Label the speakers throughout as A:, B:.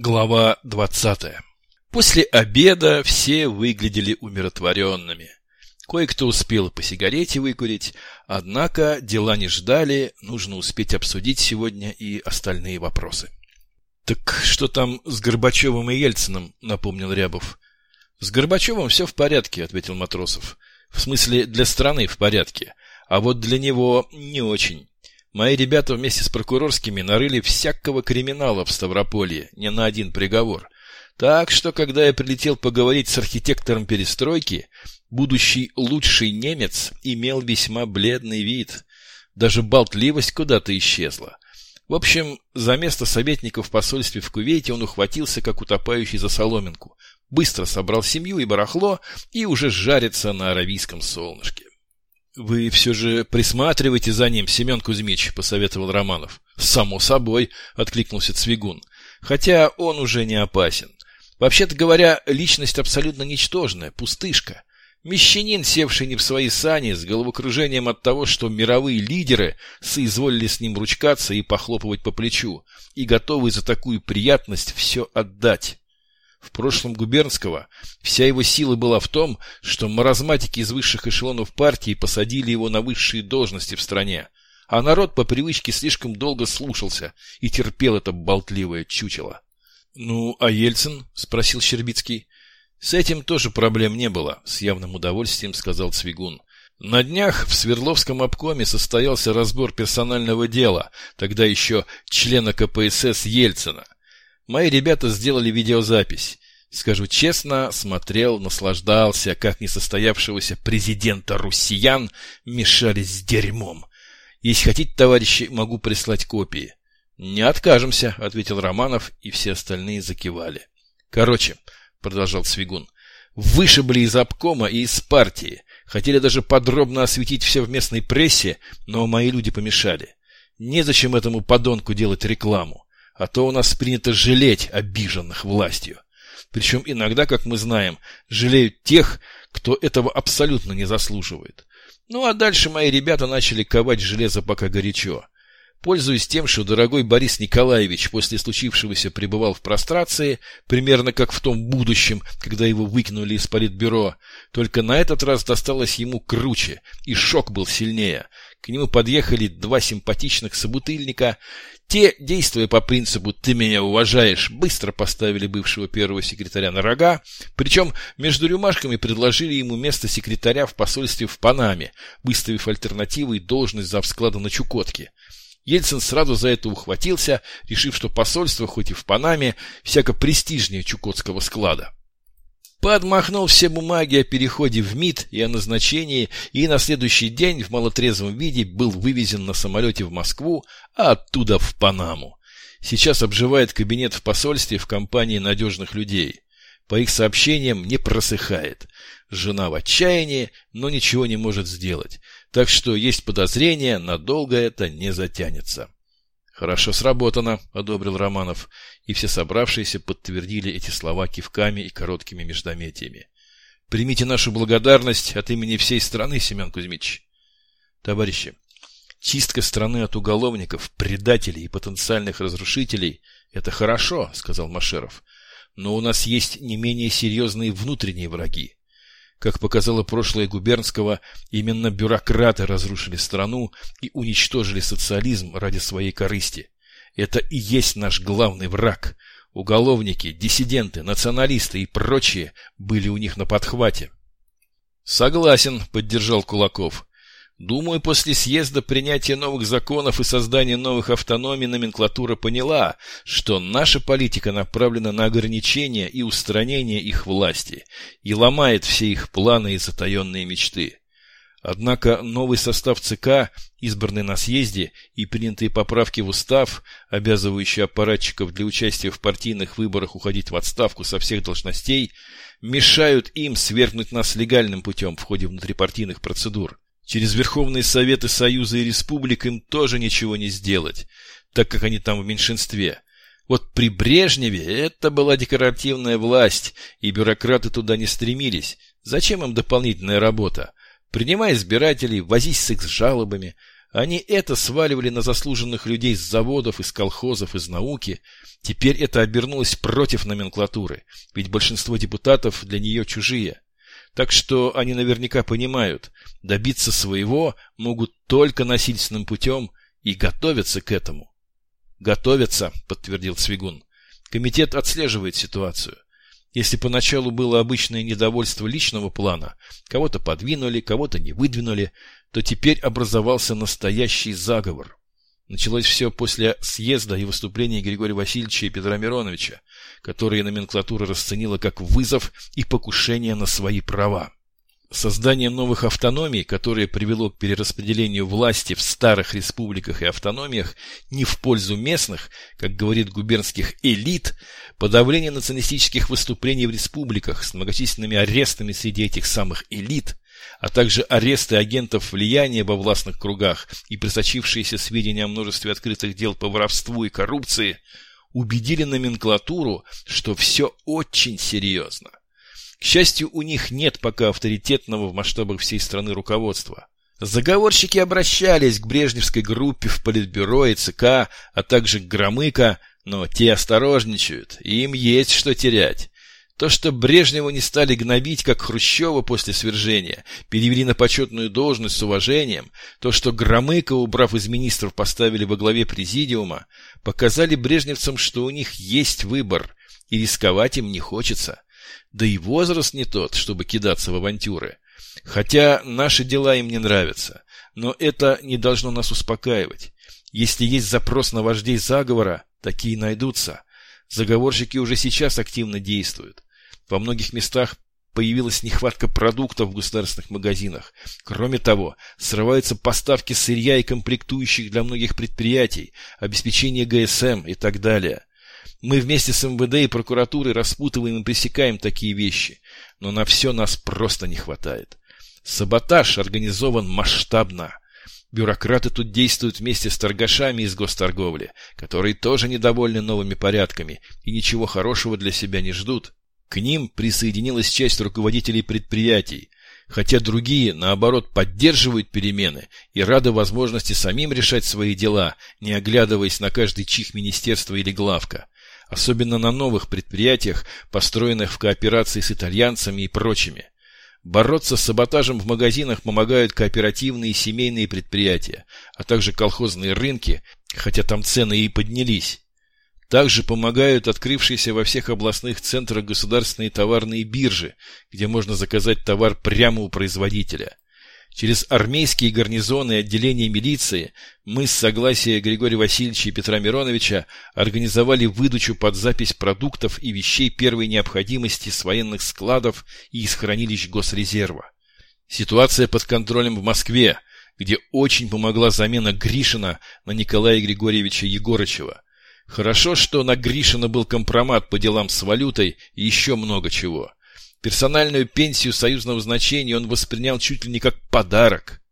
A: Глава 20. После обеда все выглядели умиротворенными. Кое-кто успел по сигарете выкурить, однако дела не ждали, нужно успеть обсудить сегодня и остальные вопросы. «Так что там с Горбачевым и Ельциным?» — напомнил Рябов. «С Горбачевым все в порядке», — ответил Матросов. «В смысле, для страны в порядке, а вот для него не очень. Мои ребята вместе с прокурорскими нарыли всякого криминала в Ставрополье, не на один приговор. Так что, когда я прилетел поговорить с архитектором перестройки, будущий лучший немец имел весьма бледный вид. Даже болтливость куда-то исчезла. В общем, за место советника в посольстве в Кувейте он ухватился, как утопающий за соломинку. Быстро собрал семью и барахло и уже жарится на аравийском солнышке. «Вы все же присматривайте за ним, Семен Кузьмич», — посоветовал Романов. «Само собой», — откликнулся Цвигун. «Хотя он уже не опасен. Вообще-то говоря, личность абсолютно ничтожная, пустышка. Мещанин, севший не в свои сани, с головокружением от того, что мировые лидеры соизволили с ним ручкаться и похлопывать по плечу, и готовый за такую приятность все отдать. В прошлом Губернского вся его сила была в том, что маразматики из высших эшелонов партии посадили его на высшие должности в стране, а народ по привычке слишком долго слушался и терпел это болтливое чучело. — Ну, а Ельцин? — спросил Щербицкий. — С этим тоже проблем не было, — с явным удовольствием сказал Цвигун. На днях в Свердловском обкоме состоялся разбор персонального дела, тогда еще члена КПСС Ельцина — Мои ребята сделали видеозапись. Скажу честно, смотрел, наслаждался, как несостоявшегося президента руссиян мешали с дерьмом. Если хотите, товарищи, могу прислать копии. Не откажемся, ответил Романов, и все остальные закивали. Короче, продолжал Свигун, вышибли из обкома и из партии. Хотели даже подробно осветить все в местной прессе, но мои люди помешали. Незачем этому подонку делать рекламу. А то у нас принято жалеть обиженных властью. Причем иногда, как мы знаем, жалеют тех, кто этого абсолютно не заслуживает. Ну а дальше мои ребята начали ковать железо пока горячо. Пользуясь тем, что дорогой Борис Николаевич после случившегося пребывал в прострации, примерно как в том будущем, когда его выкинули из политбюро, только на этот раз досталось ему круче, и шок был сильнее. К нему подъехали два симпатичных собутыльника, те, действуя по принципу «ты меня уважаешь», быстро поставили бывшего первого секретаря на рога, причем между рюмашками предложили ему место секретаря в посольстве в Панаме, выставив альтернативу и должность за завсклада на Чукотке. Ельцин сразу за это ухватился, решив, что посольство, хоть и в Панаме, всяко престижнее чукотского склада. Подмахнул все бумаги о переходе в МИД и о назначении, и на следующий день в малотрезвом виде был вывезен на самолете в Москву, а оттуда в Панаму. Сейчас обживает кабинет в посольстве в компании надежных людей. По их сообщениям не просыхает. Жена в отчаянии, но ничего не может сделать. Так что есть подозрение, надолго это не затянется. «Хорошо сработано», — одобрил Романов, и все собравшиеся подтвердили эти слова кивками и короткими междометиями. «Примите нашу благодарность от имени всей страны, Семен Кузьмич». «Товарищи, чистка страны от уголовников, предателей и потенциальных разрушителей — это хорошо», — сказал Машеров. «Но у нас есть не менее серьезные внутренние враги. Как показало прошлое губернского, именно бюрократы разрушили страну и уничтожили социализм ради своей корысти. Это и есть наш главный враг. Уголовники, диссиденты, националисты и прочие были у них на подхвате. «Согласен», — поддержал Кулаков. Думаю, после съезда принятия новых законов и создания новых автономий номенклатура поняла, что наша политика направлена на ограничение и устранение их власти и ломает все их планы и затаенные мечты. Однако новый состав ЦК, избранный на съезде и принятые поправки в устав, обязывающие аппаратчиков для участия в партийных выборах уходить в отставку со всех должностей, мешают им свергнуть нас легальным путем в ходе внутрипартийных процедур. Через Верховные Советы Союза и Республик им тоже ничего не сделать, так как они там в меньшинстве. Вот при Брежневе это была декоративная власть, и бюрократы туда не стремились. Зачем им дополнительная работа? Принимай избирателей, возись с их жалобами. Они это сваливали на заслуженных людей с заводов, из колхозов, из науки. Теперь это обернулось против номенклатуры, ведь большинство депутатов для нее чужие. Так что они наверняка понимают, добиться своего могут только насильственным путем и готовятся к этому. «Готовятся», — подтвердил Цвигун. «Комитет отслеживает ситуацию. Если поначалу было обычное недовольство личного плана, кого-то подвинули, кого-то не выдвинули, то теперь образовался настоящий заговор. Началось все после съезда и выступления Григория Васильевича и Петра Мироновича, которые номенклатура расценила как вызов и покушение на свои права. Создание новых автономий, которое привело к перераспределению власти в старых республиках и автономиях не в пользу местных, как говорит губернских элит, подавление националистических выступлений в республиках с многочисленными арестами среди этих самых элит, а также аресты агентов влияния во властных кругах и просочившиеся сведения о множестве открытых дел по воровству и коррупции, убедили номенклатуру, что все очень серьезно. К счастью, у них нет пока авторитетного в масштабах всей страны руководства. Заговорщики обращались к брежневской группе в Политбюро и ЦК, а также к Громыко, но те осторожничают, им есть что терять. То, что Брежнева не стали гнобить, как Хрущева после свержения, перевели на почетную должность с уважением, то, что Громыко, убрав из министров, поставили во главе президиума, показали брежневцам, что у них есть выбор, и рисковать им не хочется. Да и возраст не тот, чтобы кидаться в авантюры. Хотя наши дела им не нравятся, но это не должно нас успокаивать. Если есть запрос на вождей заговора, такие найдутся. Заговорщики уже сейчас активно действуют. Во многих местах появилась нехватка продуктов в государственных магазинах. Кроме того, срываются поставки сырья и комплектующих для многих предприятий, обеспечение ГСМ и так далее. Мы вместе с МВД и прокуратурой распутываем и пресекаем такие вещи, но на все нас просто не хватает. Саботаж организован масштабно. Бюрократы тут действуют вместе с торгашами из госторговли, которые тоже недовольны новыми порядками и ничего хорошего для себя не ждут. К ним присоединилась часть руководителей предприятий, хотя другие, наоборот, поддерживают перемены и рады возможности самим решать свои дела, не оглядываясь на каждый чих министерства или главка. Особенно на новых предприятиях, построенных в кооперации с итальянцами и прочими. Бороться с саботажем в магазинах помогают кооперативные и семейные предприятия, а также колхозные рынки, хотя там цены и поднялись. Также помогают открывшиеся во всех областных центрах государственные товарные биржи, где можно заказать товар прямо у производителя. Через армейские гарнизоны и отделения милиции мы с согласия Григория Васильевича и Петра Мироновича организовали выдачу под запись продуктов и вещей первой необходимости с военных складов и из хранилищ Госрезерва. Ситуация под контролем в Москве, где очень помогла замена Гришина на Николая Григорьевича Егорычева – Хорошо, что на Гришина был компромат по делам с валютой и еще много чего. Персональную пенсию союзного значения он воспринял чуть ли не как подарок.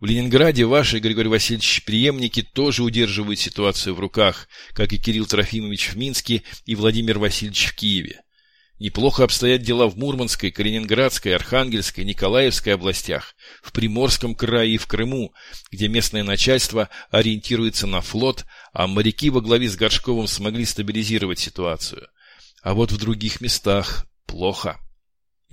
A: В Ленинграде ваши, Григорий Васильевич, преемники тоже удерживают ситуацию в руках, как и Кирилл Трофимович в Минске и Владимир Васильевич в Киеве. Неплохо обстоят дела в Мурманской, Калининградской, Архангельской, Николаевской областях, в Приморском крае и в Крыму, где местное начальство ориентируется на флот, а моряки во главе с Горшковым смогли стабилизировать ситуацию. А вот в других местах плохо.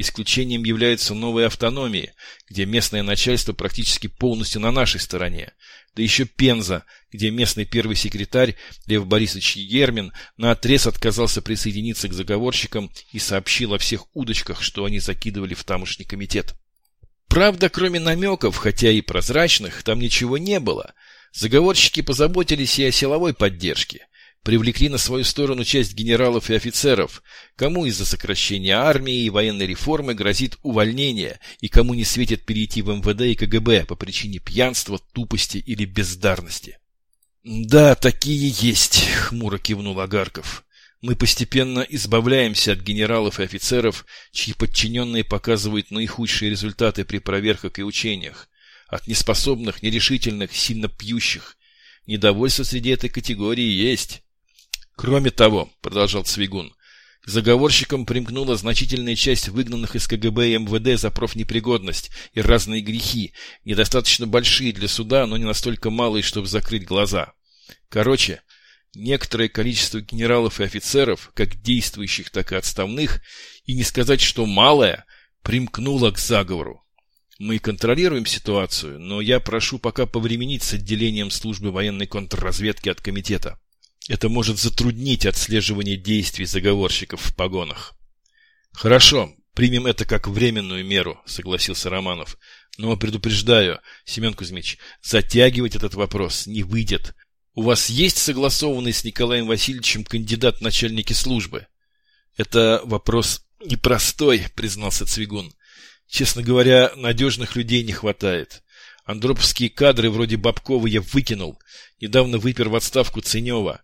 A: Исключением являются новые автономии, где местное начальство практически полностью на нашей стороне. Да еще Пенза, где местный первый секретарь Лев Борисович Ермин наотрез отказался присоединиться к заговорщикам и сообщил о всех удочках, что они закидывали в тамошний комитет. Правда, кроме намеков, хотя и прозрачных, там ничего не было. Заговорщики позаботились и о силовой поддержке привлекли на свою сторону часть генералов и офицеров, кому из-за сокращения армии и военной реформы грозит увольнение и кому не светит перейти в МВД и КГБ по причине пьянства, тупости или бездарности. «Да, такие есть», — хмуро кивнул Агарков. «Мы постепенно избавляемся от генералов и офицеров, чьи подчиненные показывают наихудшие результаты при проверках и учениях, от неспособных, нерешительных, сильно пьющих. Недовольство среди этой категории есть». Кроме того, продолжал Цвигун, К заговорщикам примкнула значительная часть выгнанных из КГБ и МВД за профнепригодность и разные грехи, недостаточно большие для суда, но не настолько малые, чтобы закрыть глаза. Короче, некоторое количество генералов и офицеров, как действующих, так и отставных, и не сказать, что малое, примкнуло к заговору. Мы контролируем ситуацию, но я прошу пока повременить с отделением службы военной контрразведки от комитета. Это может затруднить отслеживание действий заговорщиков в погонах. Хорошо, примем это как временную меру, согласился Романов. Но предупреждаю, Семен Кузьмич, затягивать этот вопрос не выйдет. У вас есть согласованный с Николаем Васильевичем кандидат начальники службы? Это вопрос непростой, признался Цвигун. Честно говоря, надежных людей не хватает. Андроповские кадры вроде Бабкова я выкинул. Недавно выпер в отставку Ценева.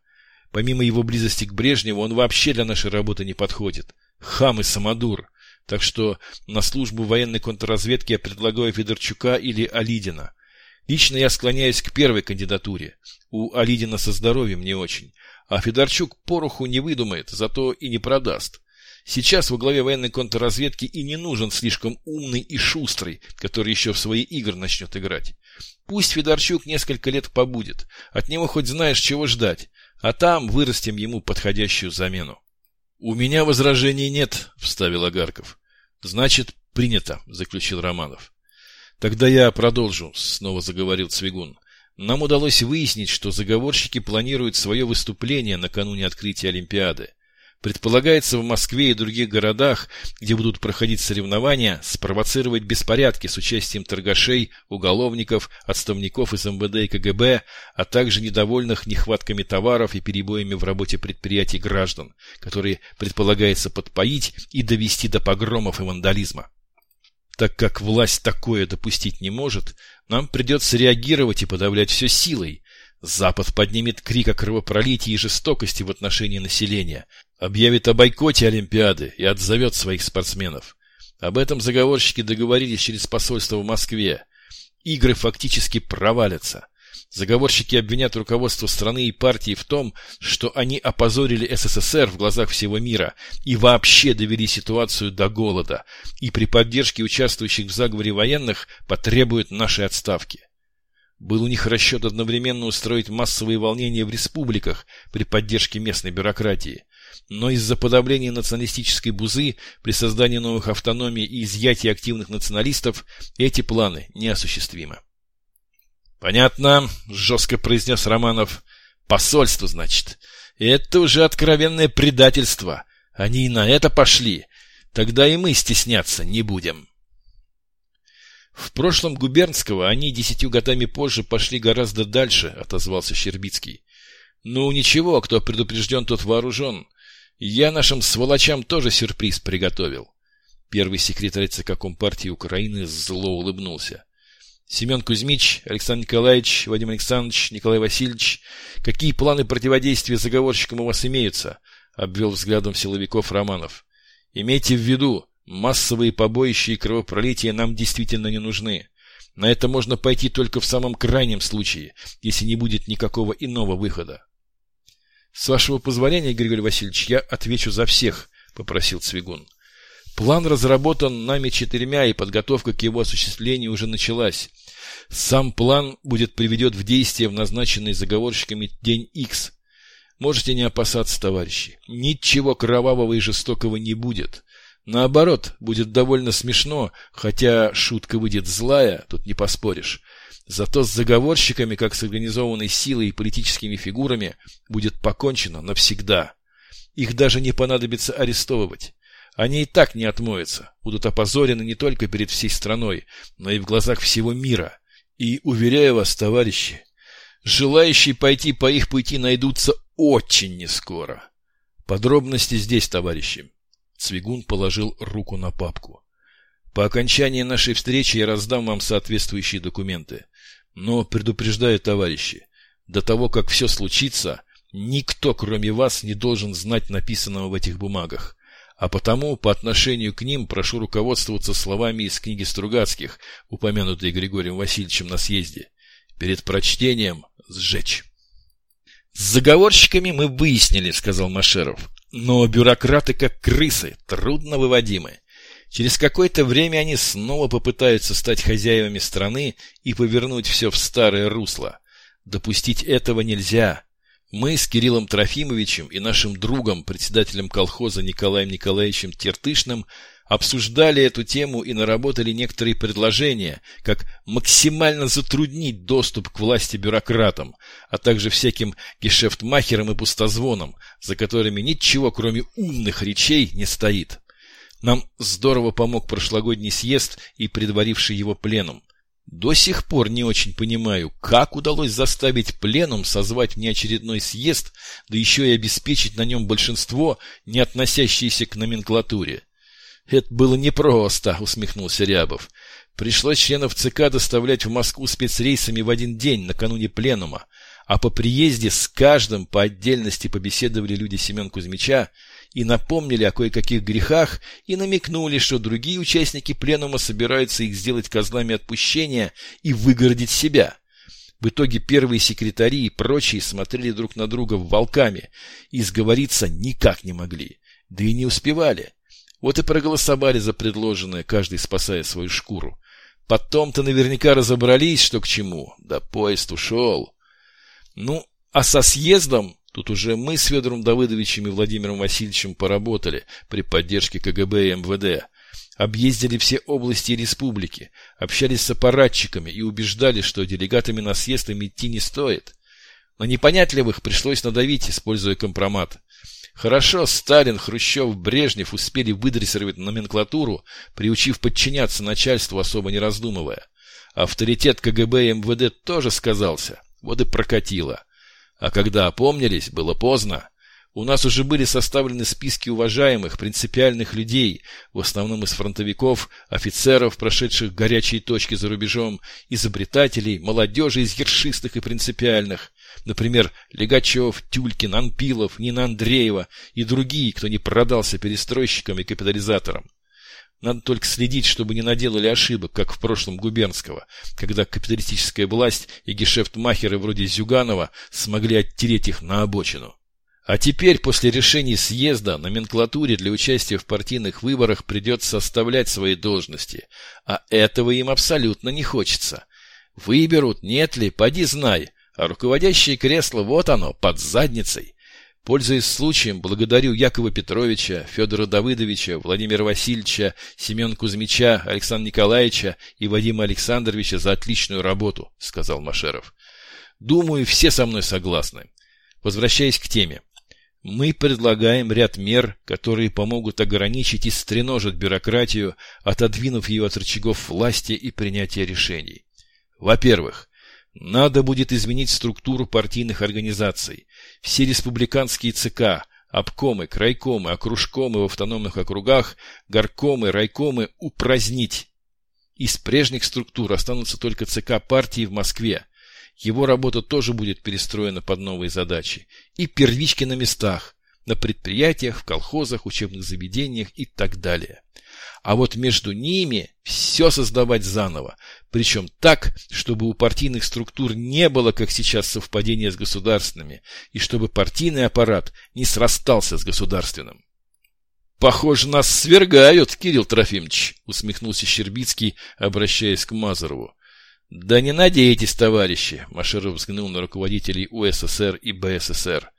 A: Помимо его близости к Брежневу, он вообще для нашей работы не подходит. Хам и самодур. Так что на службу военной контрразведки я предлагаю Федорчука или Алидина. Лично я склоняюсь к первой кандидатуре. У Алидина со здоровьем не очень. А Федорчук пороху не выдумает, зато и не продаст. Сейчас во главе военной контрразведки и не нужен слишком умный и шустрый, который еще в свои игры начнет играть. Пусть Федорчук несколько лет побудет. От него хоть знаешь, чего ждать а там вырастим ему подходящую замену. — У меня возражений нет, — вставил Агарков. — Значит, принято, — заключил Романов. — Тогда я продолжу, — снова заговорил Цвигун. Нам удалось выяснить, что заговорщики планируют свое выступление накануне открытия Олимпиады. Предполагается в Москве и других городах, где будут проходить соревнования, спровоцировать беспорядки с участием торгашей, уголовников, отставников из МВД и КГБ, а также недовольных нехватками товаров и перебоями в работе предприятий граждан, которые предполагается подпоить и довести до погромов и вандализма. Так как власть такое допустить не может, нам придется реагировать и подавлять все силой, Запад поднимет крик о кровопролитии и жестокости в отношении населения, объявит о бойкоте Олимпиады и отзовет своих спортсменов. Об этом заговорщики договорились через посольство в Москве. Игры фактически провалятся. Заговорщики обвинят руководство страны и партии в том, что они опозорили СССР в глазах всего мира и вообще довели ситуацию до голода, и при поддержке участвующих в заговоре военных потребуют нашей отставки. Был у них расчет одновременно устроить массовые волнения в республиках при поддержке местной бюрократии. Но из-за подавления националистической бузы при создании новых автономий и изъятия активных националистов эти планы неосуществимы. «Понятно», — жестко произнес Романов. «Посольство, значит. Это уже откровенное предательство. Они и на это пошли. Тогда и мы стесняться не будем». В прошлом губернского они десятью годами позже пошли гораздо дальше, отозвался Щербицкий. Ну ничего, кто предупрежден, тот вооружен. Я нашим сволочам тоже сюрприз приготовил. Первый секретарь ЦК Компартии Украины зло улыбнулся. Семен Кузьмич, Александр Николаевич, Вадим Александрович, Николай Васильевич, какие планы противодействия заговорщикам у вас имеются? Обвел взглядом силовиков Романов. Имейте в виду, Массовые побоища и кровопролития нам действительно не нужны. На это можно пойти только в самом крайнем случае, если не будет никакого иного выхода. — С вашего позволения, Григорий Васильевич, я отвечу за всех, — попросил Цвигун. План разработан нами четырьмя, и подготовка к его осуществлению уже началась. Сам план будет приведен в действие в назначенный заговорщиками день X. Можете не опасаться, товарищи. Ничего кровавого и жестокого не будет. Наоборот, будет довольно смешно, хотя шутка выйдет злая, тут не поспоришь. Зато с заговорщиками, как с организованной силой и политическими фигурами, будет покончено навсегда. Их даже не понадобится арестовывать. Они и так не отмоются, будут опозорены не только перед всей страной, но и в глазах всего мира. И, уверяю вас, товарищи, желающие пойти по их пути найдутся очень нескоро. Подробности здесь, товарищи. Цвигун положил руку на папку. По окончании нашей встречи я раздам вам соответствующие документы. Но предупреждаю, товарищи, до того, как все случится, никто, кроме вас, не должен знать написанного в этих бумагах. А потому, по отношению к ним, прошу руководствоваться словами из книги Стругацких, упомянутой Григорием Васильевичем на съезде. Перед прочтением сжечь. С заговорщиками мы выяснили, сказал Машеров. Но бюрократы как крысы, трудно выводимы. Через какое-то время они снова попытаются стать хозяевами страны и повернуть все в старое русло. Допустить этого нельзя. Мы с Кириллом Трофимовичем и нашим другом, председателем колхоза Николаем Николаевичем Тертышным, обсуждали эту тему и наработали некоторые предложения, как максимально затруднить доступ к власти бюрократам, а также всяким гешефтмахерам и пустозвонам, за которыми ничего кроме умных речей не стоит. Нам здорово помог прошлогодний съезд и предваривший его пленум. До сих пор не очень понимаю, как удалось заставить пленум созвать внеочередной съезд, да еще и обеспечить на нем большинство, не относящееся к номенклатуре. «Это было непросто», — усмехнулся Рябов. «Пришлось членов ЦК доставлять в Москву спецрейсами в один день, накануне пленума, а по приезде с каждым по отдельности побеседовали люди Семен Кузьмича, и напомнили о кое-каких грехах и намекнули, что другие участники пленума собираются их сделать козлами отпущения и выгородить себя. В итоге первые секретари и прочие смотрели друг на друга волками и сговориться никак не могли, да и не успевали. Вот и проголосовали за предложенное, каждый спасая свою шкуру. Потом-то наверняка разобрались, что к чему, да поезд ушел. Ну, а со съездом Тут уже мы с Федором Давыдовичем и Владимиром Васильевичем поработали при поддержке КГБ и МВД. Объездили все области и республики, общались с аппаратчиками и убеждали, что делегатами на съезд им идти не стоит. На непонятливых пришлось надавить, используя компромат. Хорошо, Сталин, Хрущев, Брежнев успели выдрессировать номенклатуру, приучив подчиняться начальству, особо не раздумывая. Авторитет КГБ и МВД тоже сказался, вот и прокатило. А когда опомнились, было поздно. У нас уже были составлены списки уважаемых, принципиальных людей, в основном из фронтовиков, офицеров, прошедших горячие точки за рубежом, изобретателей, молодежи из ершистых и принципиальных. Например, Легачев, Тюлькин, Анпилов, Нина Андреева и другие, кто не продался перестройщикам и капитализаторам. Надо только следить, чтобы не наделали ошибок, как в прошлом Губернского, когда капиталистическая власть и гешефтмахеры вроде Зюганова смогли оттереть их на обочину. А теперь, после решений съезда, номенклатуре для участия в партийных выборах придется составлять свои должности, а этого им абсолютно не хочется. Выберут, нет ли, поди знай, а руководящее кресло вот оно, под задницей. Пользуясь случаем, благодарю Якова Петровича, Федора Давыдовича, Владимира Васильевича, Семен Кузьмича, Александра Николаевича и Вадима Александровича за отличную работу, сказал Машеров. Думаю, все со мной согласны. Возвращаясь к теме. Мы предлагаем ряд мер, которые помогут ограничить и стреножить бюрократию, отодвинув ее от рычагов власти и принятия решений. Во-первых, надо будет изменить структуру партийных организаций. Все республиканские ЦК, обкомы, крайкомы, окружкомы в автономных округах, горкомы, райкомы упразднить. Из прежних структур останутся только ЦК партии в Москве. Его работа тоже будет перестроена под новые задачи. И первички на местах, на предприятиях, в колхозах, учебных заведениях и так далее а вот между ними все создавать заново, причем так, чтобы у партийных структур не было, как сейчас, совпадения с государственными, и чтобы партийный аппарат не срастался с государственным. «Похоже, нас свергают, Кирилл Трофимович», — усмехнулся Щербицкий, обращаясь к Мазарову. «Да не надейтесь, товарищи», — Машеров взглянул на руководителей УССР и БССР.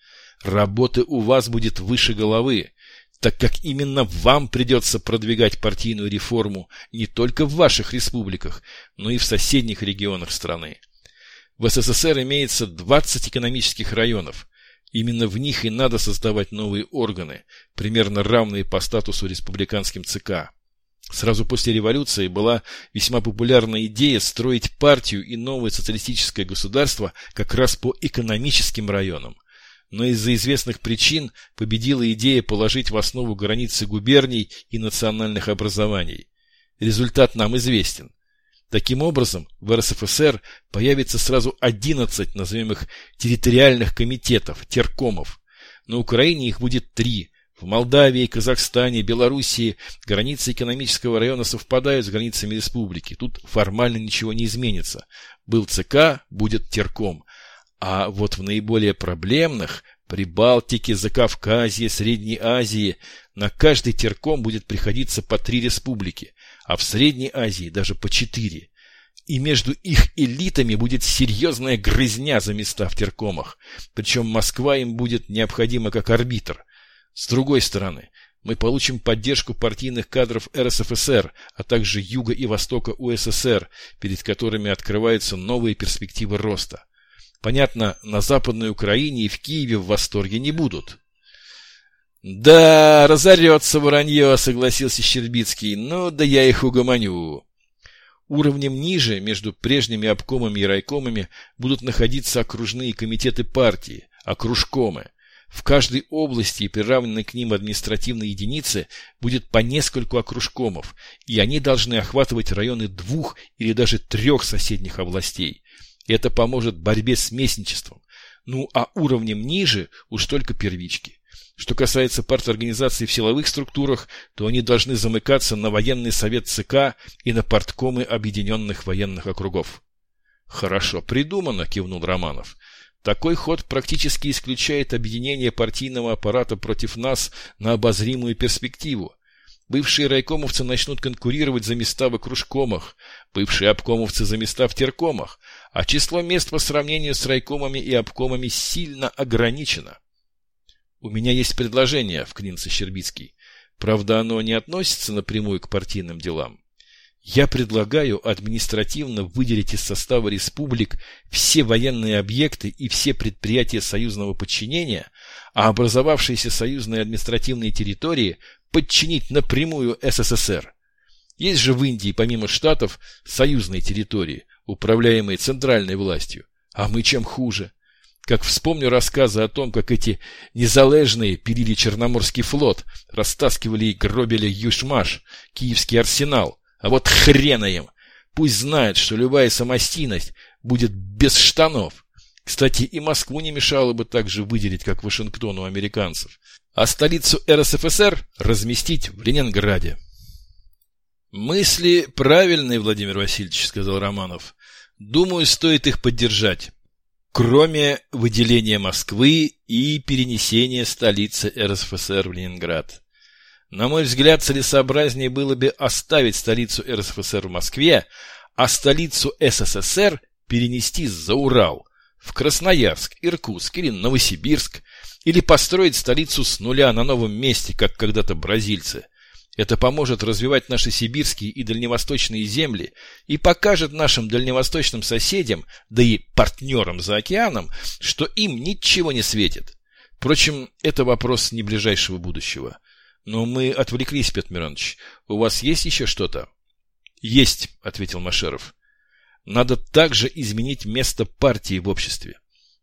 A: «Работы у вас будет выше головы так как именно вам придется продвигать партийную реформу не только в ваших республиках, но и в соседних регионах страны. В СССР имеется 20 экономических районов. Именно в них и надо создавать новые органы, примерно равные по статусу республиканским ЦК. Сразу после революции была весьма популярна идея строить партию и новое социалистическое государство как раз по экономическим районам – но из-за известных причин победила идея положить в основу границы губерний и национальных образований. Результат нам известен. Таким образом, в РСФСР появится сразу 11, назовем их, территориальных комитетов, теркомов. На Украине их будет три. В Молдавии, Казахстане, Белоруссии границы экономического района совпадают с границами республики. Тут формально ничего не изменится. Был ЦК, будет терком. А вот в наиболее проблемных Прибалтике, Закавказье, Средней Азии на каждый терком будет приходиться по три республики, а в Средней Азии даже по четыре. И между их элитами будет серьезная грызня за места в теркомах, причем Москва им будет необходима как арбитр. С другой стороны, мы получим поддержку партийных кадров РСФСР, а также Юга и Востока УССР, перед которыми открываются новые перспективы роста. Понятно, на Западной Украине и в Киеве в восторге не будут. «Да, разорется вранье», — согласился Щербицкий. «Ну, да я их угомоню». Уровнем ниже, между прежними обкомами и райкомами, будут находиться окружные комитеты партии, окружкомы. В каждой области и приравненной к ним административной единице будет по нескольку окружкомов, и они должны охватывать районы двух или даже трех соседних областей. Это поможет борьбе с местничеством. Ну а уровнем ниже уж только первички. Что касается парторганизаций в силовых структурах, то они должны замыкаться на военный совет ЦК и на парткомы объединенных военных округов. «Хорошо придумано», – кивнул Романов. «Такой ход практически исключает объединение партийного аппарата против нас на обозримую перспективу. Бывшие райкомовцы начнут конкурировать за места в окружкомах, бывшие обкомовцы за места в теркомах, а число мест по сравнению с райкомами и обкомами сильно ограничено. «У меня есть предложение», — вклинился Щербицкий. «Правда, оно не относится напрямую к партийным делам. Я предлагаю административно выделить из состава республик все военные объекты и все предприятия союзного подчинения, а образовавшиеся союзные административные территории подчинить напрямую СССР. Есть же в Индии, помимо штатов, союзные территории, управляемые центральной властью. А мы чем хуже? Как вспомню рассказы о том, как эти незалежные пилили Черноморский флот, растаскивали и гробили Юшмаш, Киевский арсенал. А вот хрена им! Пусть знает, что любая самостийность будет без штанов. Кстати, и Москву не мешало бы так же выделить, как Вашингтон у американцев а столицу РСФСР разместить в Ленинграде. «Мысли правильные, Владимир Васильевич», — сказал Романов. «Думаю, стоит их поддержать, кроме выделения Москвы и перенесения столицы РСФСР в Ленинград. На мой взгляд, целесообразнее было бы оставить столицу РСФСР в Москве, а столицу СССР перенести за Урал, в Красноярск, Иркутск или Новосибирск, или построить столицу с нуля на новом месте, как когда-то бразильцы. Это поможет развивать наши сибирские и дальневосточные земли и покажет нашим дальневосточным соседям, да и партнерам за океаном, что им ничего не светит. Впрочем, это вопрос не ближайшего будущего. Но мы отвлеклись, Петр Миронович. У вас есть еще что-то? Есть, ответил Машеров. Надо также изменить место партии в обществе.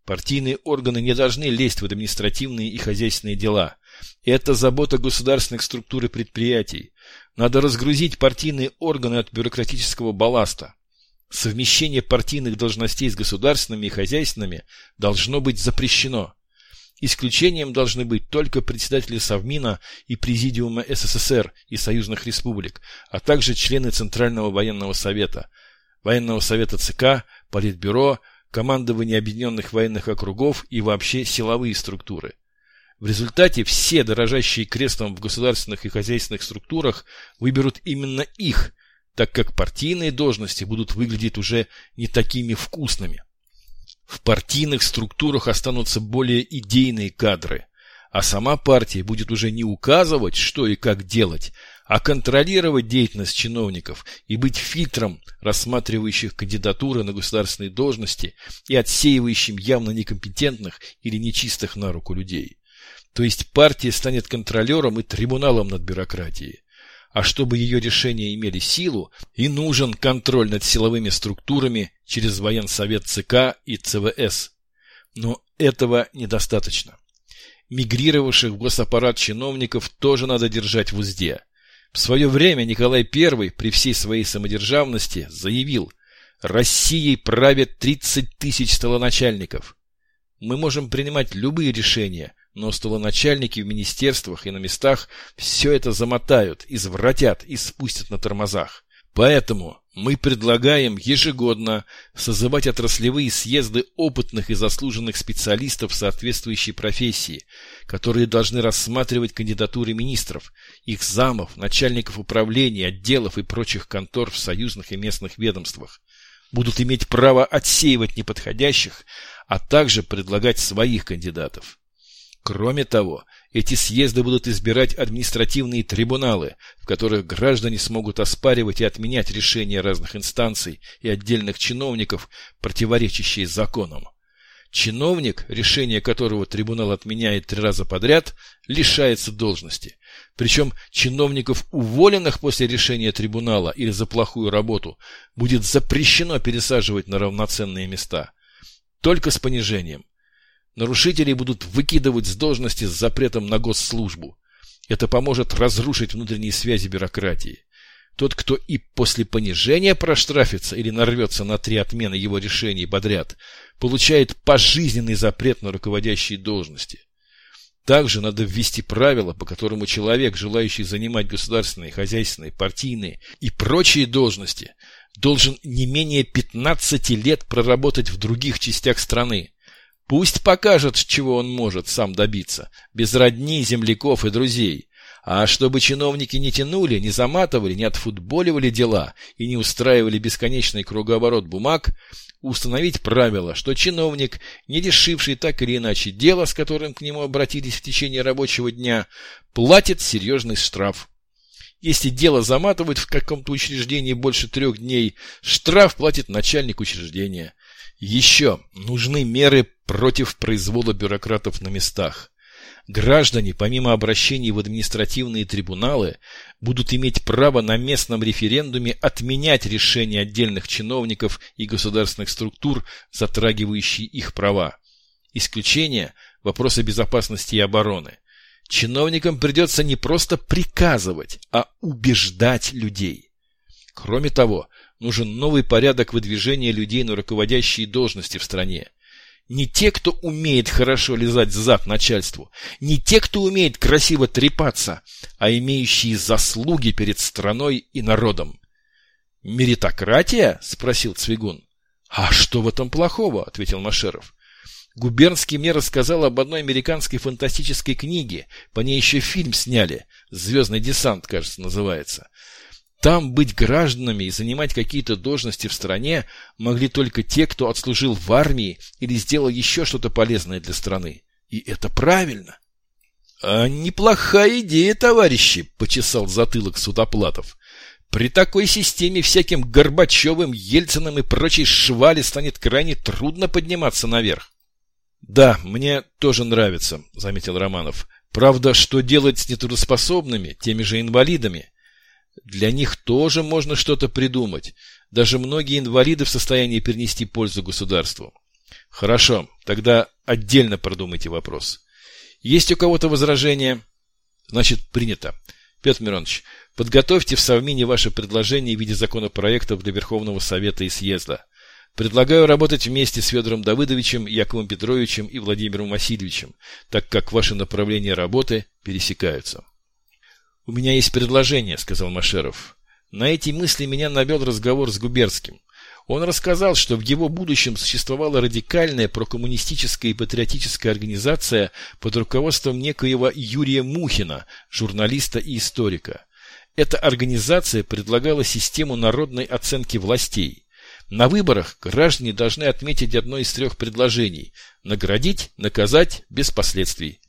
A: Партийные органы не должны лезть в административные и хозяйственные дела. Это забота государственных структур и предприятий. Надо разгрузить партийные органы от бюрократического балласта. Совмещение партийных должностей с государственными и хозяйственными должно быть запрещено. Исключением должны быть только председатели Совмина и Президиума СССР и союзных республик, а также члены Центрального военного совета, военного совета ЦК, Политбюро, командование объединенных военных округов и вообще силовые структуры. В результате все дорожащие крестом в государственных и хозяйственных структурах выберут именно их, так как партийные должности будут выглядеть уже не такими вкусными. В партийных структурах останутся более идейные кадры, а сама партия будет уже не указывать, что и как делать, а контролировать деятельность чиновников и быть фильтром, рассматривающих кандидатуры на государственные должности и отсеивающим явно некомпетентных или нечистых на руку людей. То есть партия станет контролером и трибуналом над бюрократией. А чтобы ее решения имели силу, и нужен контроль над силовыми структурами через военсовет ЦК и ЦВС. Но этого недостаточно. Мигрировавших в госаппарат чиновников тоже надо держать в узде. В свое время Николай I при всей своей самодержавности заявил «Россией правят 30 тысяч столоначальников». Мы можем принимать любые решения, но столоначальники в министерствах и на местах все это замотают, извратят и спустят на тормозах. Поэтому Мы предлагаем ежегодно созывать отраслевые съезды опытных и заслуженных специалистов соответствующей профессии, которые должны рассматривать кандидатуры министров, их замов, начальников управлений, отделов и прочих контор в союзных и местных ведомствах. Будут иметь право отсеивать неподходящих, а также предлагать своих кандидатов. Кроме того, эти съезды будут избирать административные трибуналы, в которых граждане смогут оспаривать и отменять решения разных инстанций и отдельных чиновников, противоречащие законам. Чиновник, решение которого трибунал отменяет три раза подряд, лишается должности. Причем чиновников, уволенных после решения трибунала или за плохую работу, будет запрещено пересаживать на равноценные места. Только с понижением. Нарушителей будут выкидывать с должности с запретом на госслужбу. Это поможет разрушить внутренние связи бюрократии. Тот, кто и после понижения проштрафится или нарвется на три отмены его решений подряд, получает пожизненный запрет на руководящие должности. Также надо ввести правила, по которому человек, желающий занимать государственные, хозяйственные, партийные и прочие должности, должен не менее 15 лет проработать в других частях страны, Пусть покажет, чего он может сам добиться, без родни, земляков и друзей. А чтобы чиновники не тянули, не заматывали, не отфутболивали дела и не устраивали бесконечный кругооборот бумаг, установить правило, что чиновник, не решивший так или иначе дело, с которым к нему обратились в течение рабочего дня, платит серьезный штраф. Если дело заматывают в каком-то учреждении больше трех дней, штраф платит начальник учреждения. Еще нужны меры против произвола бюрократов на местах. Граждане, помимо обращений в административные трибуналы, будут иметь право на местном референдуме отменять решения отдельных чиновников и государственных структур, затрагивающие их права. Исключение – вопросы безопасности и обороны. Чиновникам придется не просто приказывать, а убеждать людей. Кроме того, нужен новый порядок выдвижения людей на руководящие должности в стране. Не те, кто умеет хорошо лизать зад начальству, не те, кто умеет красиво трепаться, а имеющие заслуги перед страной и народом. «Меритократия?» – спросил Цвигун. «А что в этом плохого?» – ответил Машеров. Губернский мне рассказал об одной американской фантастической книге. По ней еще фильм сняли. «Звездный десант», кажется, называется. Там быть гражданами и занимать какие-то должности в стране могли только те, кто отслужил в армии или сделал еще что-то полезное для страны. И это правильно. «А неплохая идея, товарищи!» – почесал затылок Судоплатов. «При такой системе всяким Горбачевым, Ельциным и прочей швали станет крайне трудно подниматься наверх». «Да, мне тоже нравится», – заметил Романов. «Правда, что делать с нетрудоспособными, теми же инвалидами? Для них тоже можно что-то придумать. Даже многие инвалиды в состоянии перенести пользу государству. Хорошо, тогда отдельно продумайте вопрос. Есть у кого-то возражения? Значит, принято. Петр Миронович, подготовьте в Совмине ваше предложение в виде законопроектов для Верховного Совета и Съезда. Предлагаю работать вместе с Федором Давыдовичем, Яковом Петровичем и Владимиром Васильевичем, так как ваши направления работы пересекаются. «У меня есть предложение», — сказал Машеров. На эти мысли меня навел разговор с Губерским. Он рассказал, что в его будущем существовала радикальная прокоммунистическая и патриотическая организация под руководством некоего Юрия Мухина, журналиста и историка. Эта организация предлагала систему народной оценки властей. На выборах граждане должны отметить одно из трех предложений – наградить, наказать без последствий.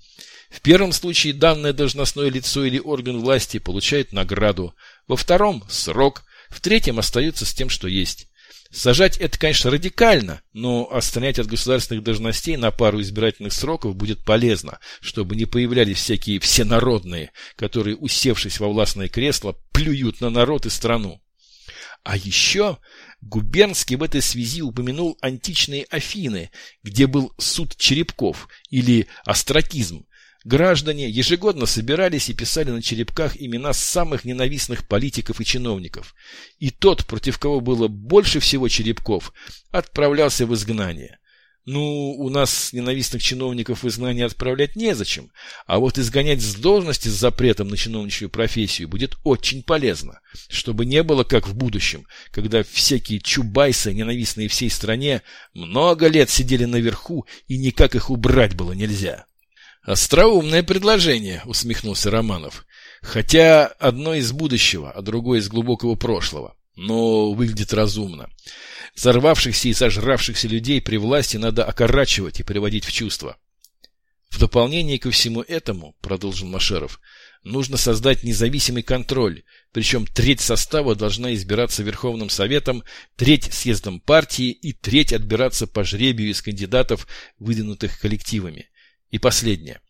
A: В первом случае данное должностное лицо или орган власти получает награду, во втором – срок, в третьем остается с тем, что есть. Сажать это, конечно, радикально, но отстранять от государственных должностей на пару избирательных сроков будет полезно, чтобы не появлялись всякие всенародные, которые, усевшись во властное кресло, плюют на народ и страну. А еще Губернский в этой связи упомянул античные Афины, где был суд черепков или остракизм, Граждане ежегодно собирались и писали на черепках имена самых ненавистных политиков и чиновников. И тот, против кого было больше всего черепков, отправлялся в изгнание. Ну, у нас ненавистных чиновников в изгнание отправлять незачем, а вот изгонять с должности с запретом на чиновничью профессию будет очень полезно, чтобы не было как в будущем, когда всякие чубайсы, ненавистные всей стране, много лет сидели наверху и никак их убрать было нельзя. «Остроумное предложение», — усмехнулся Романов. «Хотя одно из будущего, а другое из глубокого прошлого. Но выглядит разумно. Взорвавшихся и сожравшихся людей при власти надо окорачивать и приводить в чувство. В дополнение ко всему этому, продолжил Машеров, нужно создать независимый контроль, причем треть состава должна избираться Верховным Советом, треть съездом партии и треть отбираться по жребию из кандидатов, выдвинутых коллективами. И последнее.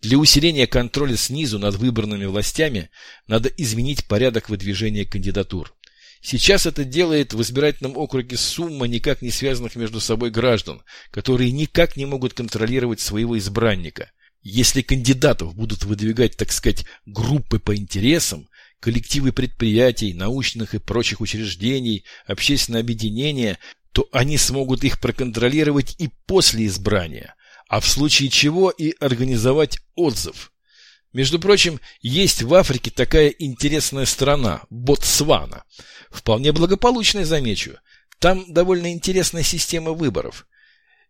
A: Для усиления контроля снизу над выбранными властями надо изменить порядок выдвижения кандидатур. Сейчас это делает в избирательном округе сумма никак не связанных между собой граждан, которые никак не могут контролировать своего избранника. Если кандидатов будут выдвигать, так сказать, группы по интересам, коллективы предприятий, научных и прочих учреждений, общественные объединения, то они смогут их проконтролировать и после избрания, а в случае чего и организовать отзыв. Между прочим, есть в Африке такая интересная страна – Ботсвана. Вполне благополучная, замечу. Там довольно интересная система выборов.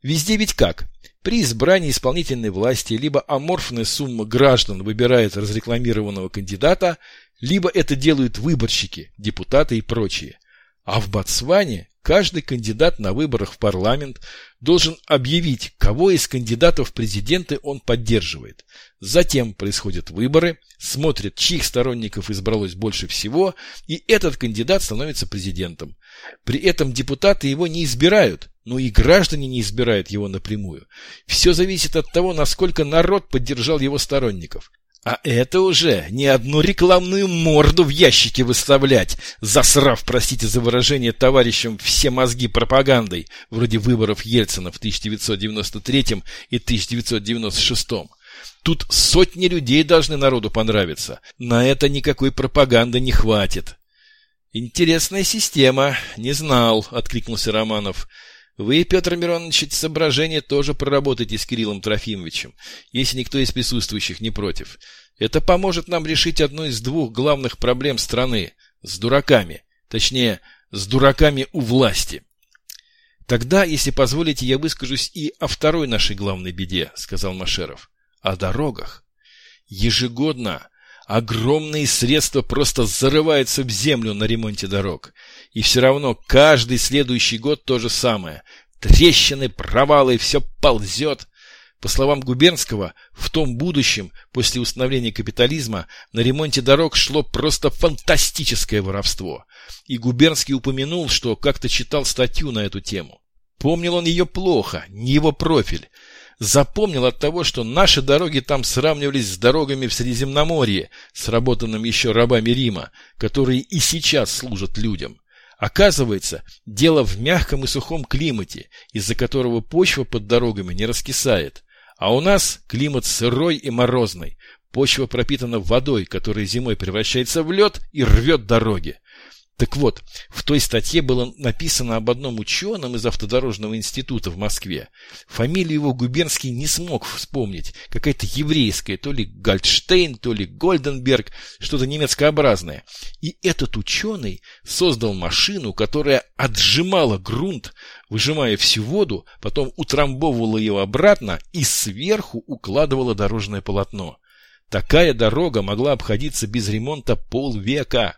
A: Везде ведь как? При избрании исполнительной власти либо аморфная сумма граждан выбирает разрекламированного кандидата, либо это делают выборщики, депутаты и прочие. А в Ботсване каждый кандидат на выборах в парламент должен объявить, кого из кандидатов в президенты он поддерживает. Затем происходят выборы, смотрят, чьих сторонников избралось больше всего, и этот кандидат становится президентом. При этом депутаты его не избирают, но и граждане не избирают его напрямую. Все зависит от того, насколько народ поддержал его сторонников. А это уже не одну рекламную морду в ящике выставлять, засрав, простите за выражение, товарищам все мозги пропагандой, вроде выборов Ельцина в 1993 и 1996. Тут сотни людей должны народу понравиться. На это никакой пропаганды не хватит. Интересная система. Не знал, откликнулся Романов. Вы, Петр Миронович, эти соображения тоже проработайте с Кириллом Трофимовичем, если никто из присутствующих не против. Это поможет нам решить одну из двух главных проблем страны – с дураками. Точнее, с дураками у власти. Тогда, если позволите, я выскажусь и о второй нашей главной беде, сказал Машеров. О дорогах. Ежегодно огромные средства просто зарываются в землю на ремонте дорог. И все равно каждый следующий год то же самое. Трещины, провалы, все ползет. По словам Губернского, в том будущем, после установления капитализма, на ремонте дорог шло просто фантастическое воровство. И Губернский упомянул, что как-то читал статью на эту тему. Помнил он ее плохо, не его профиль. Запомнил от того, что наши дороги там сравнивались с дорогами в Средиземноморье, сработанным еще рабами Рима, которые и сейчас служат людям. Оказывается, дело в мягком и сухом климате, из-за которого почва под дорогами не раскисает. А у нас климат сырой и морозный. Почва пропитана водой, которая зимой превращается в лед и рвет дороги. Так вот, в той статье было написано об одном ученом из автодорожного института в Москве. Фамилию его Губернский не смог вспомнить. Какая-то еврейская, то ли Гольдштейн, то ли Гольденберг, что-то немецкообразное. И этот ученый создал машину, которая отжимала грунт, выжимая всю воду, потом утрамбовывала его обратно и сверху укладывала дорожное полотно. Такая дорога могла обходиться без ремонта полвека.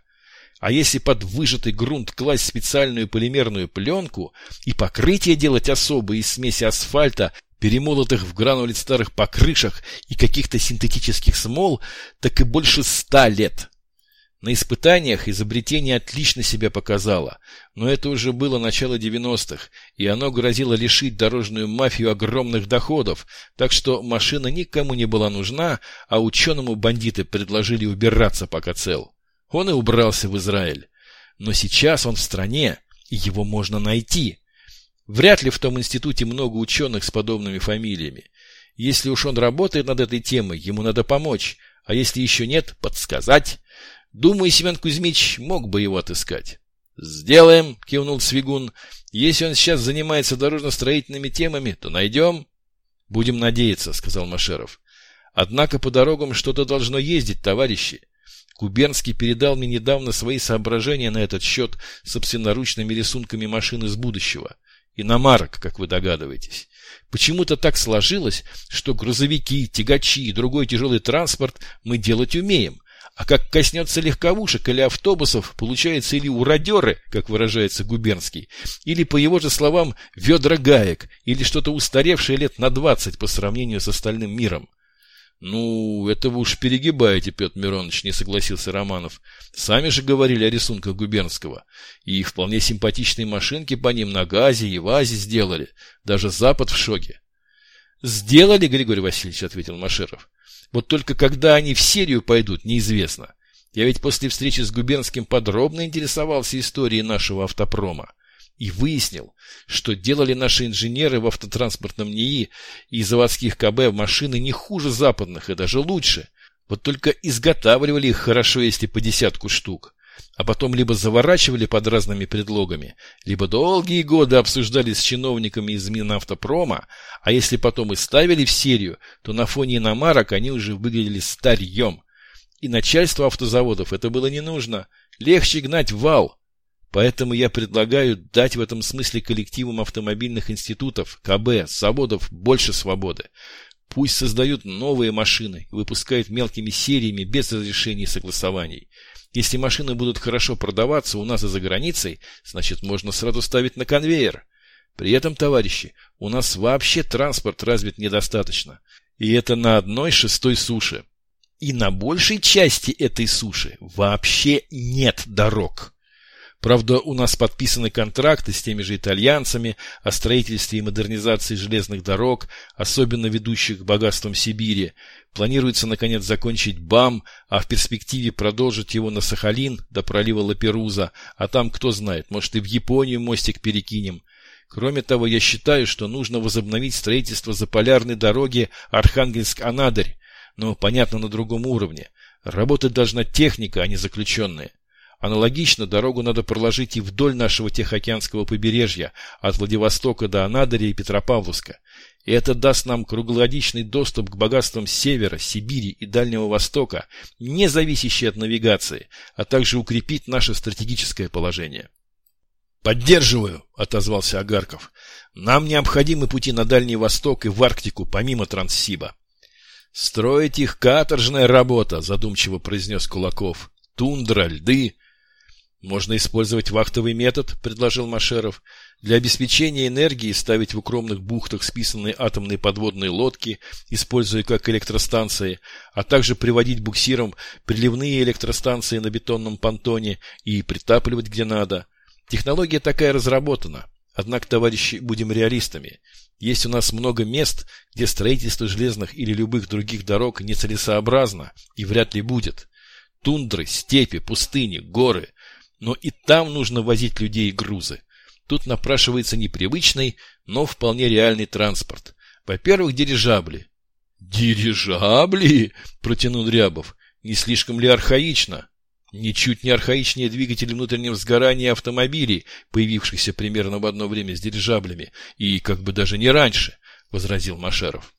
A: А если под выжатый грунт класть специальную полимерную пленку и покрытие делать особое из смеси асфальта, перемолотых в грануле старых покрышах и каких-то синтетических смол, так и больше ста лет. На испытаниях изобретение отлично себя показало, но это уже было начало 90-х, и оно грозило лишить дорожную мафию огромных доходов, так что машина никому не была нужна, а ученому бандиты предложили убираться пока цел. Он и убрался в Израиль. Но сейчас он в стране, и его можно найти. Вряд ли в том институте много ученых с подобными фамилиями. Если уж он работает над этой темой, ему надо помочь, а если еще нет, подсказать. Думаю, Семен Кузьмич мог бы его отыскать. Сделаем, кивнул Свигун. Если он сейчас занимается дорожно-строительными темами, то найдем. Будем надеяться, сказал Машеров. Однако по дорогам что-то должно ездить, товарищи. Кубернский передал мне недавно свои соображения на этот счет собственноручными рисунками машин из будущего. Иномарок, как вы догадываетесь. Почему-то так сложилось, что грузовики, тягачи и другой тяжелый транспорт мы делать умеем. А как коснется легковушек или автобусов, получается или уродеры, как выражается Губернский, или, по его же словам, ведра гаек, или что-то устаревшее лет на двадцать по сравнению с остальным миром. «Ну, это вы уж перегибаете, Петр Миронович», — не согласился Романов. «Сами же говорили о рисунках Губернского. И вполне симпатичные машинки по ним на газе и вазе сделали. Даже Запад в шоке». «Сделали, Григорий Васильевич», — ответил Машеров. «Вот только когда они в серию пойдут, неизвестно. Я ведь после встречи с Губернским подробно интересовался историей нашего автопрома и выяснил, что делали наши инженеры в автотранспортном НИИ и заводских КБ машины не хуже западных и даже лучше. Вот только изготавливали их хорошо, если по десятку штук. А потом либо заворачивали под разными предлогами, либо долгие годы обсуждали с чиновниками из Минавтопрома, а если потом и ставили в серию, то на фоне иномарок они уже выглядели старьем. И начальству автозаводов это было не нужно. Легче гнать вал, Поэтому я предлагаю дать в этом смысле коллективам автомобильных институтов, КБ, заводов больше свободы. Пусть создают новые машины и выпускают мелкими сериями без разрешений и согласований. Если машины будут хорошо продаваться у нас и за границей, значит можно сразу ставить на конвейер. При этом, товарищи, у нас вообще транспорт развит недостаточно. И это на одной шестой суше. И на большей части этой суши вообще нет дорог. Правда, у нас подписаны контракты с теми же итальянцами о строительстве и модернизации железных дорог, особенно ведущих к богатствам Сибири. Планируется, наконец, закончить БАМ, а в перспективе продолжить его на Сахалин до пролива Лаперуза, а там, кто знает, может и в Японию мостик перекинем. Кроме того, я считаю, что нужно возобновить строительство заполярной дороги Архангельск-Анадырь, но, понятно, на другом уровне. Работать должна техника, а не заключенные. Аналогично дорогу надо проложить и вдоль нашего Тихоокеанского побережья, от Владивостока до Анадыря и Петропавловска. И это даст нам круглогодичный доступ к богатствам Севера, Сибири и Дальнего Востока, не зависящий от навигации, а также укрепит наше стратегическое положение. «Поддерживаю», — отозвался Агарков. «Нам необходимы пути на Дальний Восток и в Арктику, помимо Транссиба». «Строить их каторжная работа», — задумчиво произнес Кулаков. «Тундра, льды, «Можно использовать вахтовый метод», — предложил Машеров. «Для обеспечения энергии ставить в укромных бухтах списанные атомные подводные лодки, используя как электростанции, а также приводить буксиром приливные электростанции на бетонном понтоне и притапливать где надо. Технология такая разработана. Однако, товарищи, будем реалистами. Есть у нас много мест, где строительство железных или любых других дорог нецелесообразно и вряд ли будет. Тундры, степи, пустыни, горы — но и там нужно возить людей и грузы. Тут напрашивается непривычный, но вполне реальный транспорт. Во-первых, дирижабли. «Дирижабли?» – протянул Рябов. «Не слишком ли архаично?» Ничуть не архаичнее двигатели внутреннего сгорания автомобилей, появившихся примерно в одно время с дирижаблями, и как бы даже не раньше, — возразил Машеров.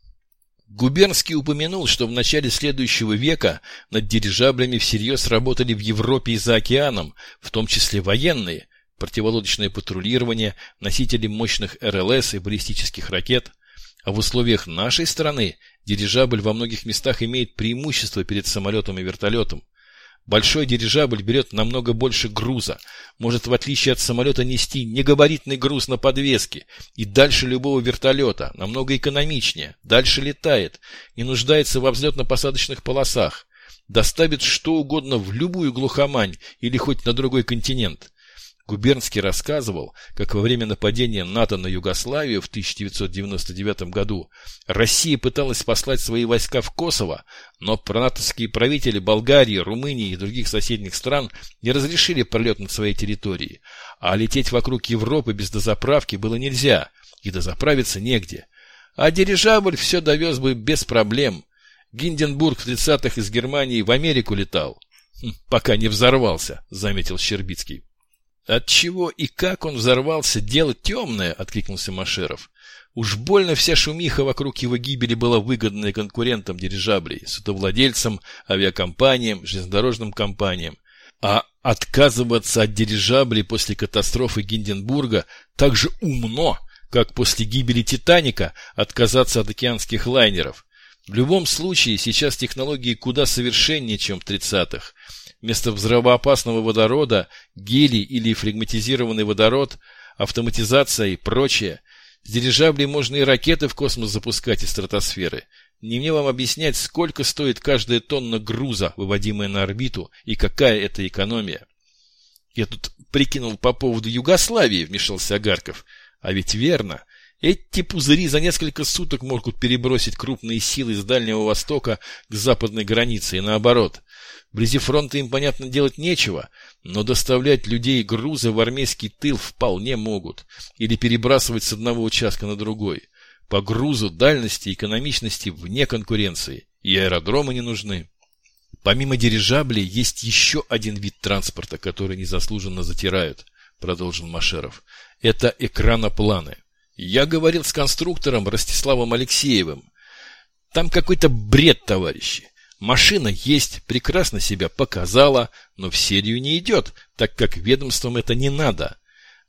A: Губернский упомянул, что в начале следующего века над дирижаблями всерьез работали в Европе и за океаном, в том числе военные, противолодочное патрулирование, носители мощных РЛС и баллистических ракет. А в условиях нашей страны дирижабль во многих местах имеет преимущество перед самолетом и вертолетом. Большой дирижабль берет намного больше груза, может в отличие от самолета нести негабаритный груз на подвеске и дальше любого вертолета, намного экономичнее, дальше летает, не нуждается во взлетно-посадочных полосах, доставит что угодно в любую глухомань или хоть на другой континент. Губернский рассказывал, как во время нападения НАТО на Югославию в 1999 году Россия пыталась послать свои войска в Косово, но пронатовские правители Болгарии, Румынии и других соседних стран не разрешили пролет над своей территорией, а лететь вокруг Европы без дозаправки было нельзя, и дозаправиться негде. А дирижабль все довез бы без проблем. Гинденбург в 30-х из Германии в Америку летал. «Хм, «Пока не взорвался», — заметил Щербицкий. От чего и как он взорвался, дело темное, откликнулся Машеров. Уж больно вся шумиха вокруг его гибели была выгодной конкурентам дирижаблей, судовладельцам, авиакомпаниям, железнодорожным компаниям. А отказываться от дирижаблей после катастрофы Гинденбурга так же умно, как после гибели Титаника отказаться от океанских лайнеров. В любом случае, сейчас технологии куда совершеннее, чем в 30-х. Вместо взрывоопасного водорода, гелий или флегматизированный водород, автоматизация и прочее. С дирижаблей можно и ракеты в космос запускать из стратосферы. Не мне вам объяснять, сколько стоит каждая тонна груза, выводимая на орбиту, и какая это экономия. Я тут прикинул по поводу Югославии, вмешался Агарков. А ведь верно. Эти пузыри за несколько суток могут перебросить крупные силы с Дальнего Востока к западной границе и наоборот. Вблизи фронта им, понятно, делать нечего, но доставлять людей и грузы в армейский тыл вполне могут. Или перебрасывать с одного участка на другой. По грузу, дальности экономичности вне конкуренции. И аэродромы не нужны. Помимо дирижаблей, есть еще один вид транспорта, который незаслуженно затирают, продолжил Машеров. Это экранопланы. Я говорил с конструктором Ростиславом Алексеевым. Там какой-то бред, товарищи. Машина есть, прекрасно себя показала, но в серию не идет, так как ведомствам это не надо.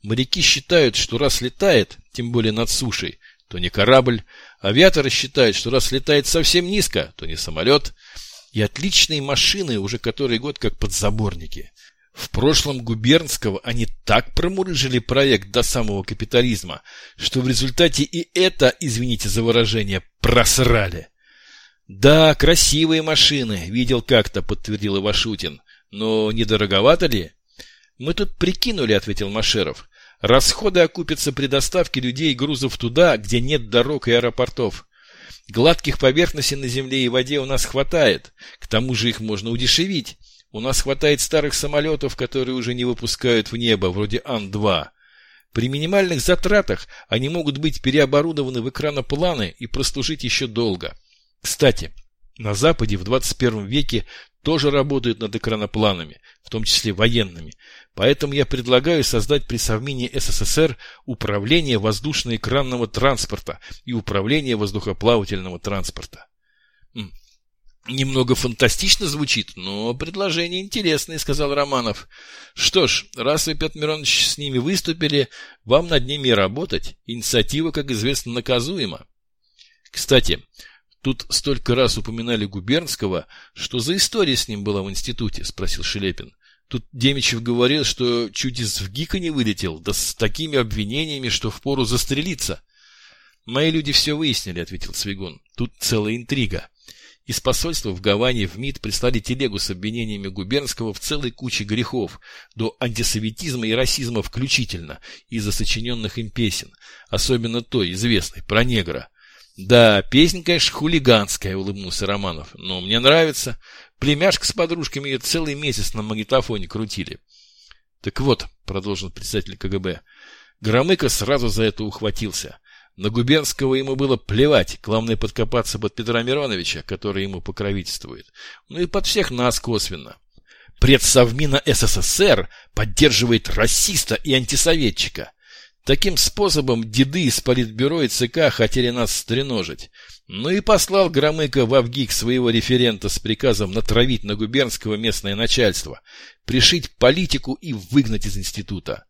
A: Моряки считают, что раз летает, тем более над сушей, то не корабль. Авиаторы считают, что раз летает совсем низко, то не самолет. И отличные машины уже который год как подзаборники. В прошлом Губернского они так промурыжили проект до самого капитализма, что в результате и это, извините за выражение, просрали. «Да, красивые машины, видел как-то», — подтвердил Ивашутин. «Но не дороговато ли?» «Мы тут прикинули», — ответил Машеров. «Расходы окупятся при доставке людей и грузов туда, где нет дорог и аэропортов. Гладких поверхностей на земле и воде у нас хватает. К тому же их можно удешевить. У нас хватает старых самолетов, которые уже не выпускают в небо, вроде Ан-2. При минимальных затратах они могут быть переоборудованы в экранопланы и прослужить еще долго». Кстати, на Западе в 21 веке тоже работают над экранопланами, в том числе военными. Поэтому я предлагаю создать при Совмине СССР управление воздушно-экранного транспорта и управление воздухоплавательного транспорта. Немного фантастично звучит, но предложение интересное, сказал Романов. Что ж, раз вы, Петр Миронович, с ними выступили, вам над ними работать. Инициатива, как известно, наказуема. Кстати, Тут столько раз упоминали Губернского, что за история с ним была в институте, спросил Шелепин. Тут Демичев говорил, что чуть из ВГИКа не вылетел, да с такими обвинениями, что впору застрелиться. Мои люди все выяснили, ответил Свигун. Тут целая интрига. Из посольства в Гаване в МИД прислали телегу с обвинениями Губернского в целой куче грехов, до антисоветизма и расизма включительно, из-за сочиненных им песен, особенно той, известной, про негра. Да, песня, конечно, хулиганская, улыбнулся Романов. Но мне нравится. Племяшка с подружками ее целый месяц на магнитофоне крутили. Так вот, продолжил председатель КГБ, Громыко сразу за это ухватился. На Губернского ему было плевать, главное подкопаться под Петра Мироновича, который ему покровительствует. Ну и под всех нас косвенно. Предсовмина СССР поддерживает расиста и антисоветчика. Таким способом деды из политбюро и ЦК хотели нас стреножить. Ну и послал Громыко в Авгик своего референта с приказом натравить на губернского местное начальство, пришить политику и выгнать из института.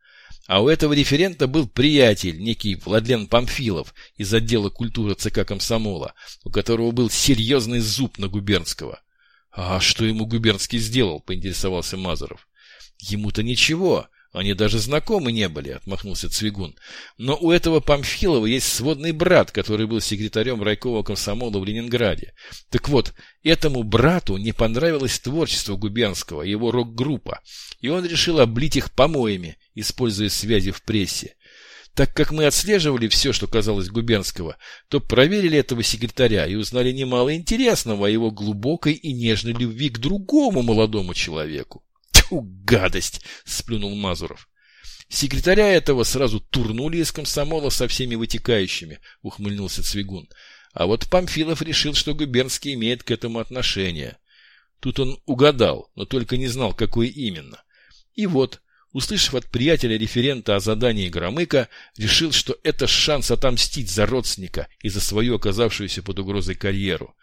A: А у этого референта был приятель, некий Владлен Памфилов из отдела культуры ЦК Комсомола, у которого был серьезный зуб на губернского. «А что ему губернский сделал?» – поинтересовался Мазаров. «Ему-то ничего. Они даже знакомы не были, отмахнулся Цвигун. Но у этого Памфилова есть сводный брат, который был секретарем райкового комсомола в Ленинграде. Так вот, этому брату не понравилось творчество Губернского, его рок-группа, и он решил облить их помоями, используя связи в прессе. Так как мы отслеживали все, что казалось Губернского, то проверили этого секретаря и узнали немало интересного о его глубокой и нежной любви к другому молодому человеку. Тьфу, гадость! — сплюнул Мазуров. Секретаря этого сразу турнули из комсомола со всеми вытекающими, — ухмыльнулся Цвигун. А вот Памфилов решил, что Губернский имеет к этому отношение. Тут он угадал, но только не знал, какое именно. И вот, услышав от приятеля-референта о задании Громыка, решил, что это шанс отомстить за родственника и за свою оказавшуюся под угрозой карьеру.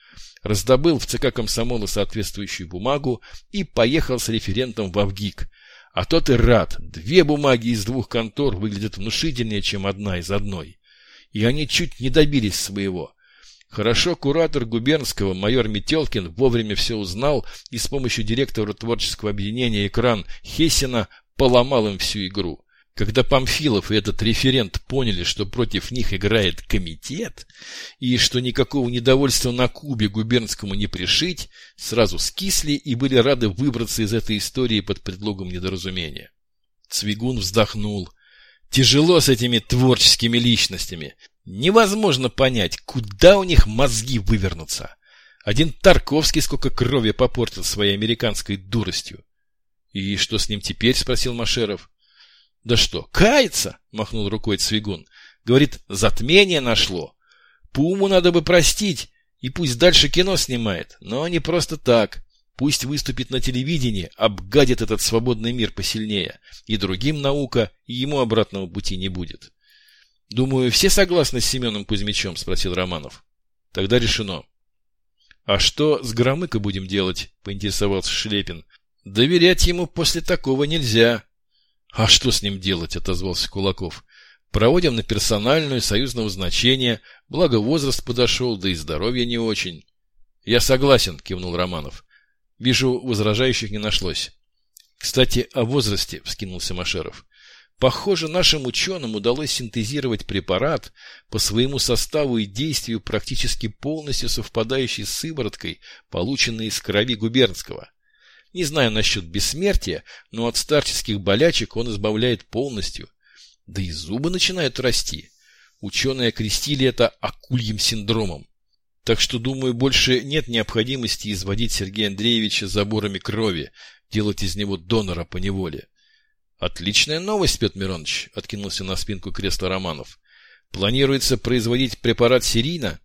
A: Раздобыл в ЦК комсомола соответствующую бумагу и поехал с референтом в Авгик. А тот и рад. Две бумаги из двух контор выглядят внушительнее, чем одна из одной. И они чуть не добились своего. Хорошо куратор губернского, майор Метелкин, вовремя все узнал и с помощью директора творческого объединения «Экран» Хессина поломал им всю игру. Когда Памфилов и этот референт поняли, что против них играет комитет, и что никакого недовольства на Кубе губернскому не пришить, сразу скисли и были рады выбраться из этой истории под предлогом недоразумения. Цвигун вздохнул. Тяжело с этими творческими личностями. Невозможно понять, куда у них мозги вывернутся. Один Тарковский сколько крови попортил своей американской дуростью. «И что с ним теперь?» – спросил Машеров. «Да что, кается?» – махнул рукой Цвигун. «Говорит, затмение нашло. Пуму надо бы простить, и пусть дальше кино снимает, но не просто так. Пусть выступит на телевидении, обгадит этот свободный мир посильнее, и другим наука, и ему обратного пути не будет». «Думаю, все согласны с Семеном Кузьмичем?» – спросил Романов. «Тогда решено». «А что с Громыко будем делать?» – поинтересовался Шлепин. «Доверять ему после такого нельзя». «А что с ним делать?» – отозвался Кулаков. «Проводим на персональную, союзного значения, благо возраст подошел, да и здоровье не очень». «Я согласен», – кивнул Романов. «Вижу, возражающих не нашлось». «Кстати, о возрасте», – вскинулся Машеров. Похоже, нашим ученым удалось синтезировать препарат по своему составу и действию практически полностью совпадающий с сывороткой, полученной из крови губернского. Не знаю насчет бессмертия, но от старческих болячек он избавляет полностью. Да и зубы начинают расти. Ученые окрестили это акульем синдромом. Так что, думаю, больше нет необходимости изводить Сергея Андреевича заборами крови, делать из него донора по неволе. Отличная новость, Петр Миронович, откинулся на спинку кресла Романов. Планируется производить препарат серийно?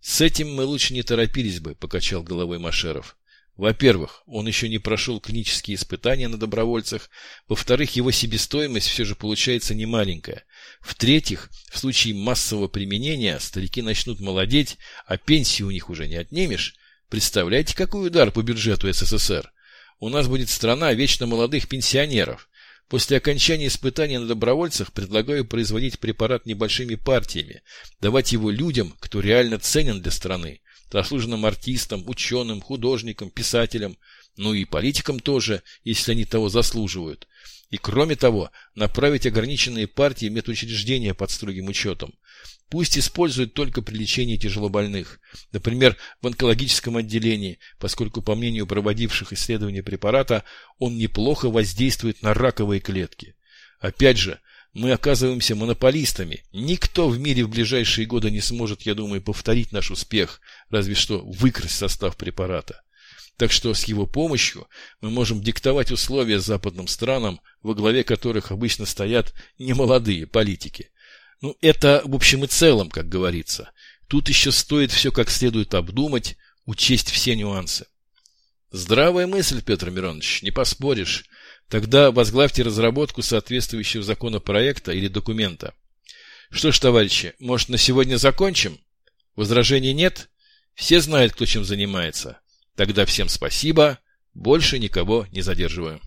A: С этим мы лучше не торопились бы, покачал головой Машеров. Во-первых, он еще не прошел клинические испытания на добровольцах. Во-вторых, его себестоимость все же получается немаленькая. В-третьих, в случае массового применения старики начнут молодеть, а пенсии у них уже не отнимешь. Представляете, какой удар по бюджету СССР? У нас будет страна вечно молодых пенсионеров. После окончания испытаний на добровольцах предлагаю производить препарат небольшими партиями, давать его людям, кто реально ценен для страны заслуженным артистам, ученым, художникам, писателям, ну и политикам тоже, если они того заслуживают. И кроме того, направить ограниченные партии медучреждения под строгим учетом. Пусть используют только при лечении тяжелобольных, например, в онкологическом отделении, поскольку, по мнению проводивших исследования препарата, он неплохо воздействует на раковые клетки. Опять же, мы оказываемся монополистами. Никто в мире в ближайшие годы не сможет, я думаю, повторить наш успех, разве что выкрасть состав препарата. Так что с его помощью мы можем диктовать условия западным странам, во главе которых обычно стоят немолодые политики. Ну, это в общем и целом, как говорится. Тут еще стоит все как следует обдумать, учесть все нюансы. Здравая мысль, Петр Миронович, не поспоришь. Тогда возглавьте разработку соответствующего законопроекта или документа. Что ж, товарищи, может на сегодня закончим? Возражений нет? Все знают, кто чем занимается. Тогда всем спасибо. Больше никого не задерживаю.